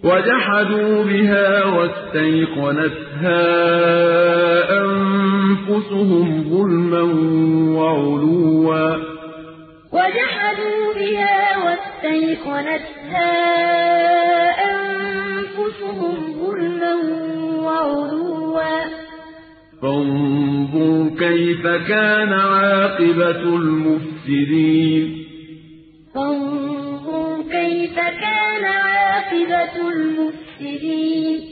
وَجَحَدُوا بِهَا وَاسْتَيْقَنَتْهَا أَنفُسُهُمْ ظُلْمًا وَعُلُوًّا ۚ. وَجَحَدُوا بِهَا وَاسْتَيْقَنَتْهَا أَنفُسُهُمْ ظُلْمًا وَعُلُوًّا ۚ. فَانظُرْ كَيْفَ كَانَ عَاقِبَةُ الْمُفْسِدِينَ. فَانظُرْ كَيْفَ كَانَ عَاقِبَةُ الْمُفْسِدِينَ.